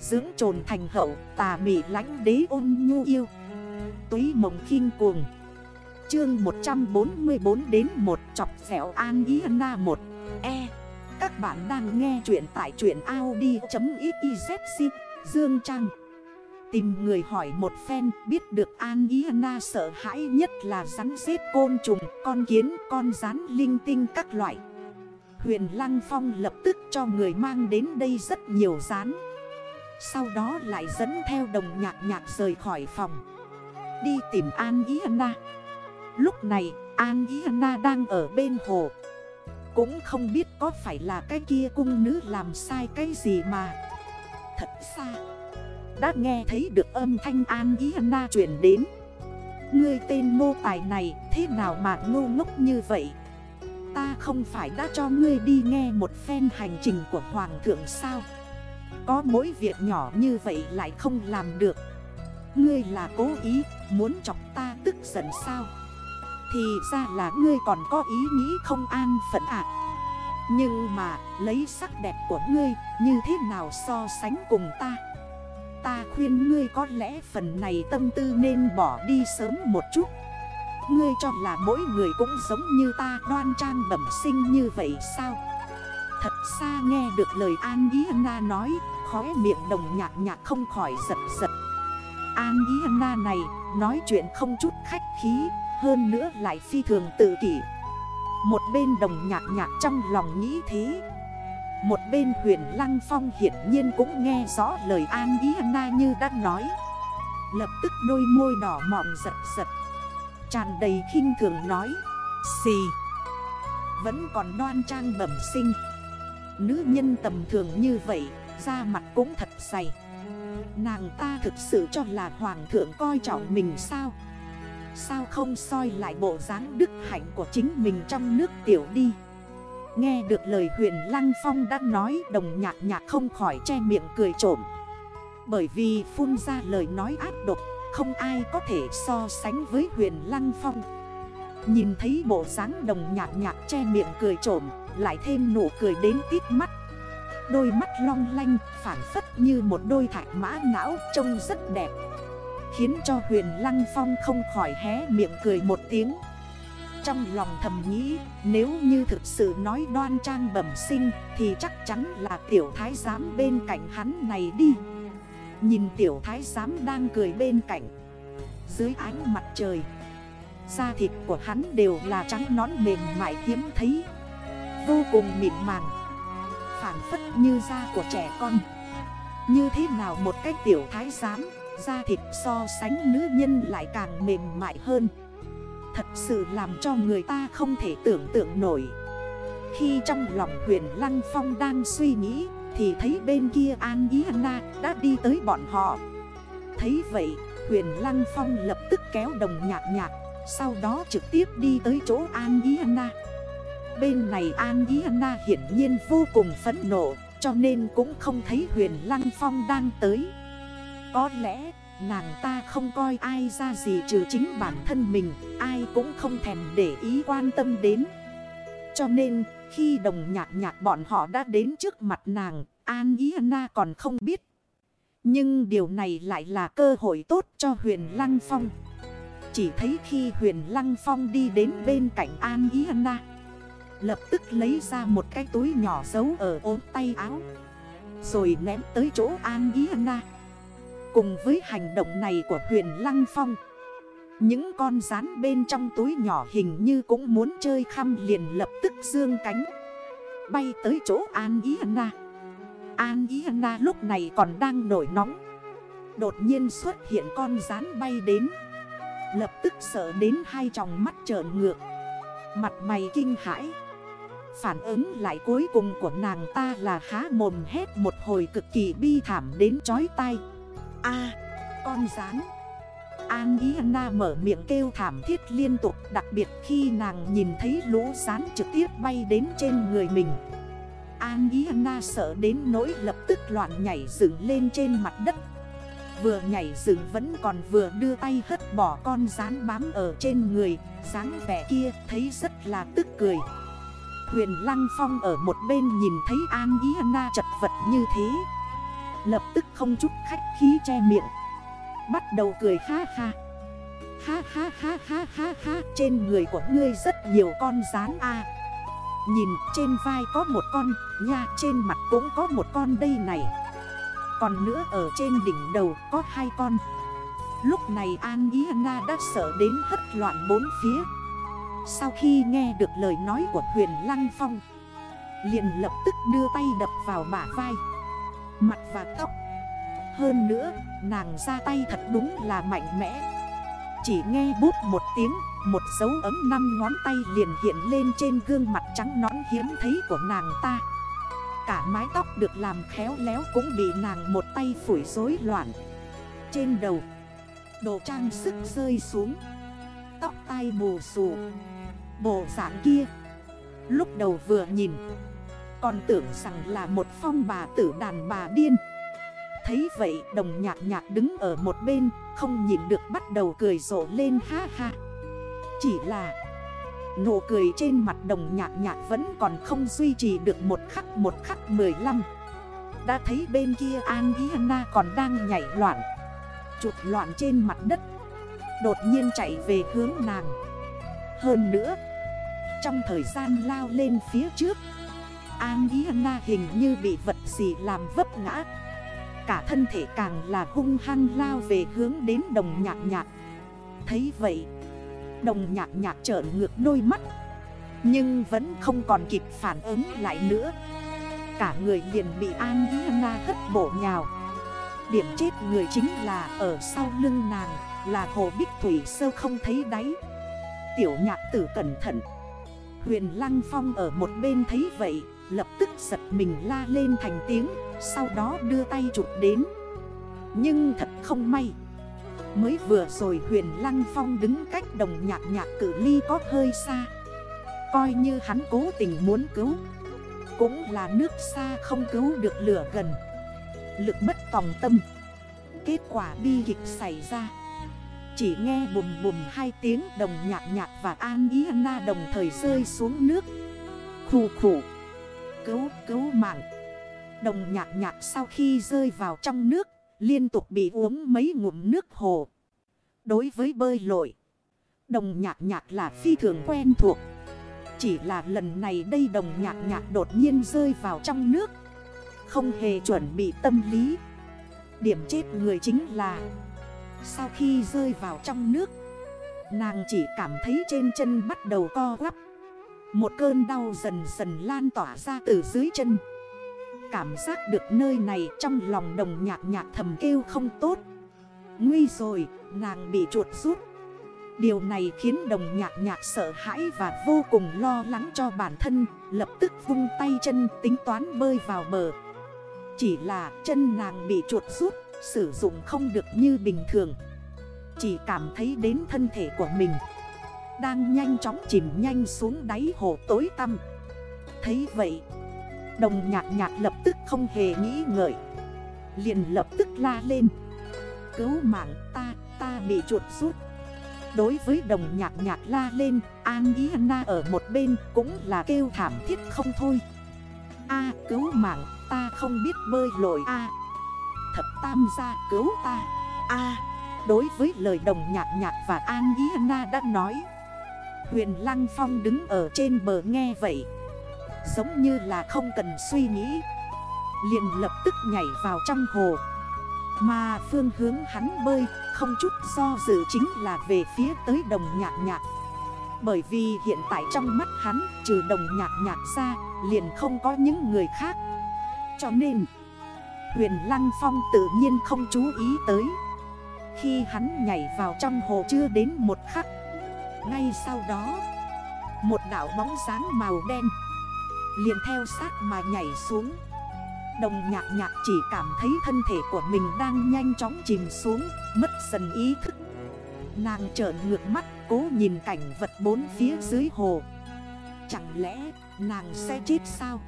Dưỡng trồn thành hậu tà mị lánh đế ôn nhu yêu. Túy mộng khinh cuồng. Chương 144 đến 1 chọc xẻo an ý na 1 E. Các bạn đang nghe chuyện tại chuyện Audi.xyz Dương Trăng Tìm người hỏi một phen biết được An Ý Na sợ hãi nhất là rắn xếp côn trùng, con kiến, con rắn linh tinh các loại. Huyền Lăng Phong lập tức cho người mang đến đây rất nhiều rán. Sau đó lại dẫn theo đồng nhạc nhạc rời khỏi phòng. Đi tìm An Ý Lúc này, An Ý đang ở bên hồ. Cũng không biết có phải là cái kia cung nữ làm sai cái gì mà. Thật xa đã nghe thấy được âm thanh An Ý Na chuyển đến Ngươi tên nô tài này thế nào mà ngu ngốc như vậy Ta không phải đã cho ngươi đi nghe một phen hành trình của Hoàng thượng sao có mỗi việc nhỏ như vậy lại không làm được. Ngươi là cố ý, muốn chọc ta tức giận sao? Thì ra là ngươi còn có ý nghĩ không an phận ạ Nhưng mà, lấy sắc đẹp của ngươi, như thế nào so sánh cùng ta? Ta khuyên ngươi có lẽ phần này tâm tư nên bỏ đi sớm một chút. Ngươi cho là mỗi người cũng giống như ta, đoan trang bẩm sinh như vậy sao? Thật xa nghe được lời An Ý Na nói, Khóe miệng đồng nhạc nhạc không khỏi giật giật. An Ý Na này, nói chuyện không chút khách khí, Hơn nữa lại phi thường tự kỷ. Một bên đồng nhạc nhạc trong lòng nghĩ thế. Một bên huyền Lăng Phong hiển nhiên cũng nghe rõ lời An Ý Na như đã nói. Lập tức đôi môi đỏ mọng giật giật, Tràn đầy khinh thường nói, Xì, Vẫn còn đoan trang bẩm sinh. Nữ nhân tầm thường như vậy, Da mặt cũng thật dày. Nàng ta thực sự cho là hoàng thượng coi trọng mình sao? Sao không soi lại bộ dáng đức hạnh của chính mình trong nước tiểu đi? Nghe được lời huyền Lăng Phong đã nói, đồng nhạc nhạc không khỏi che miệng cười trộm. Bởi vì phun ra lời nói ác độc, Không ai có thể so sánh với huyền Lăng Phong. Nhìn thấy bộ dáng đồng nhạc nhạc che miệng cười trộm lại thêm nụ cười đến tít mắt. Đôi mắt long lanh phản phất như một đôi thạch mã não trông rất đẹp, Khiến cho huyền Lăng Phong không khỏi hé miệng cười một tiếng. Trong lòng thầm nghĩ, Nếu như thực sự nói đoan trang bẩm sinh, Thì chắc chắn là tiểu thái giám bên cạnh hắn này đi. Nhìn tiểu thái giám đang cười bên cạnh, Dưới ánh mặt trời, Da thịt của hắn đều là trắng nón mềm mại hiếm thấy. Vô cùng mịn màng Phản phất như da của trẻ con. Như thế nào một cái tiểu thái giám, Da thịt so sánh nữ nhân lại càng mềm mại hơn. Thật sự làm cho người ta không thể tưởng tượng nổi. Khi trong lòng huyền Lăng Phong đang suy nghĩ, Thì thấy bên kia An Ý Anna đã đi tới bọn họ. Thấy vậy, huyền Lăng Phong lập tức kéo đồng nhạc nhạc, Sau đó trực tiếp đi tới chỗ An Ý Anna Bên này An Ý Na hiển nhiên vô cùng phẫn nộ, Cho nên cũng không thấy huyền Lăng Phong đang tới. Có lẽ, Nàng ta không coi ai ra gì trừ chính bản thân mình, Ai cũng không thèm để ý quan tâm đến. Cho nên, khi đồng nhạc nhạc bọn họ đã đến trước mặt nàng, An Ý Na còn không biết. Nhưng điều này lại là cơ hội tốt cho huyền Lăng Phong. Chỉ thấy khi huyền Lăng Phong đi đến bên cạnh An Ý Na Lập tức lấy ra một cái túi nhỏ giấu ở ốm tay áo, Rồi ném tới chỗ An Ý Na Cùng với hành động này của huyền Lăng Phong, Những con rán bên trong túi nhỏ hình như cũng muốn chơi khăm liền lập tức dương cánh, Bay tới chỗ An Ý Na An Ý Na lúc này còn đang nổi nóng, Đột nhiên xuất hiện con rán bay đến, Lập tức sợ đến hai tròng mắt trợn ngược, Mặt mày kinh hãi. Phản ứng lại cuối cùng của nàng ta là há mồm hét một hồi cực kỳ bi thảm đến chói tai. A, con rán. An Ý Na mở miệng kêu thảm thiết liên tục, Đặc biệt khi nàng nhìn thấy lũ rán trực tiếp bay đến trên người mình. An Ý Na sợ đến nỗi lập tức loạn nhảy dựng lên trên mặt đất. Vừa nhảy dựng vẫn còn vừa đưa tay hất bỏ con rán bám ở trên người, dáng vẻ kia thấy rất là tức cười. Huyền Lăng Phong ở một bên nhìn thấy An Ý Na chật vật như thế. Lập tức không chút khách khí che miệng. Bắt đầu cười ha ha. Ha ha ha ha ha ha, Trên người của ngươi rất nhiều con rán a. Nhìn trên vai có một con, Nha trên mặt cũng có một con đây này. Còn nữa ở trên đỉnh đầu có hai con. Lúc này An Ý Na đã sợ đến hất loạn bốn phía. Sau khi nghe được lời nói của huyền Lăng Phong, liền lập tức đưa tay đập vào bả vai. Mặt và tóc. Hơn nữa, nàng ra tay thật đúng là mạnh mẽ. Chỉ nghe bút một tiếng, Một dấu ấm năm ngón tay liền hiện lên trên gương mặt trắng nõn hiếm thấy của nàng ta. Cả mái tóc được làm khéo léo cũng bị nàng một tay phủi rối loạn. Trên đầu, Đồ trang sức rơi xuống. Tóc tai bù xù. Bộ dạng kia. Lúc đầu vừa nhìn, Còn tưởng rằng là một phong bà tử đàn bà điên. Thấy vậy, đồng nhạc nhạc đứng ở một bên, Không nhìn được bắt đầu cười rộ lên ha ha. Chỉ là, Nụ cười trên mặt đồng nhạc nhạc vẫn còn không duy trì được một khắc một khắc 15 Đã thấy bên kia An Iana còn đang nhảy loạn Chụt loạn trên mặt đất. Đột nhiên chạy về hướng nàng. Hơn nữa, Trong thời gian lao lên phía trước, An Iana hình như bị vật gì làm vấp ngã. Cả thân thể càng là hung hăng lao về hướng đến đồng nhạc nhạc. Thấy vậy, Đồng nhạc nhạc trởn ngược đôi mắt, Nhưng vẫn không còn kịp phản ứng lại nữa. Cả người liền bị An Iana hất bổ nhào. Điểm chết người chính là ở sau lưng nàng Là hồ bích thủy, sơ không thấy đáy. Tiểu nhạc tử cẩn thận. Huyền Lăng Phong ở một bên thấy vậy, Lập tức giật mình la lên thành tiếng, Sau đó đưa tay chụp đến. Nhưng thật không may. Mới vừa rồi huyền Lăng Phong đứng cách đồng nhạc nhạc cử ly có hơi xa. Coi như hắn cố tình muốn cứu. Cũng là nước xa không cứu được lửa gần. Lực bất tòng tâm. Kết quả bi kịch xảy ra. Chỉ nghe bùm bùm hai tiếng đồng nhạc nhạc và An Ý Na đồng thời rơi xuống nước. Khủ khủ Cứu cứu mạng. Đồng nhạc nhạc sau khi rơi vào trong nước, Liên tục bị uống mấy ngụm nước hồ. Đối với bơi lội, Đồng nhạc nhạc là phi thường quen thuộc. Chỉ là lần này đây đồng nhạc nhạc đột nhiên rơi vào trong nước. Không hề chuẩn bị tâm lý. Điểm chết người chính là sau khi rơi vào trong nước Nàng chỉ cảm thấy trên chân bắt đầu co quắp. Một cơn đau dần dần lan tỏa ra từ dưới chân. Cảm giác được nơi này trong lòng đồng nhạc nhạc thầm kêu không tốt. Nguy rồi, nàng bị chuột rút. Điều này khiến đồng nhạc nhạc sợ hãi và vô cùng lo lắng cho bản thân Lập tức vung tay chân tính toán bơi vào bờ. Chỉ là chân nàng bị chuột rút Sử dụng không được như bình thường. Chỉ cảm thấy đến thân thể của mình. Đang nhanh chóng chìm nhanh xuống đáy hồ tối tăm. Thấy vậy Đồng nhạc nhạc lập tức không hề nghĩ ngợi. Liền lập tức la lên. Cứu mạng ta, ta bị chuột rút. Đối với đồng nhạc nhạc la lên An Ý Na ở một bên cũng là kêu thảm thiết không thôi. A cứu mạng ta không biết bơi lội A. Thập tam gia cứu ta. A, Đối với lời đồng nhạc nhạc và An Ý Na đã nói, Huyền Lăng Phong đứng ở trên bờ nghe vậy, Giống như là không cần suy nghĩ, liền lập tức nhảy vào trong hồ. Mà phương hướng hắn bơi không chút do dự chính là về phía tới đồng nhạc nhạc. Bởi vì hiện tại trong mắt hắn, trừ đồng nhạc nhạc ra, liền không có những người khác. Cho nên Huyền Lăng Phong tự nhiên không chú ý tới. Khi hắn nhảy vào trong hồ chưa đến một khắc, Ngay sau đó, Một đảo bóng sáng màu đen liền theo sát mà nhảy xuống. Đồng nhạc nhạc chỉ cảm thấy thân thể của mình đang nhanh chóng chìm xuống, Mất dần ý thức. Nàng trợn ngược mắt, cố nhìn cảnh vật bốn phía dưới hồ. Chẳng lẽ nàng sẽ chết sao?